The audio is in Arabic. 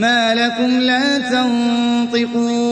مَا لَكُمْ لَا تَنطِقُونَ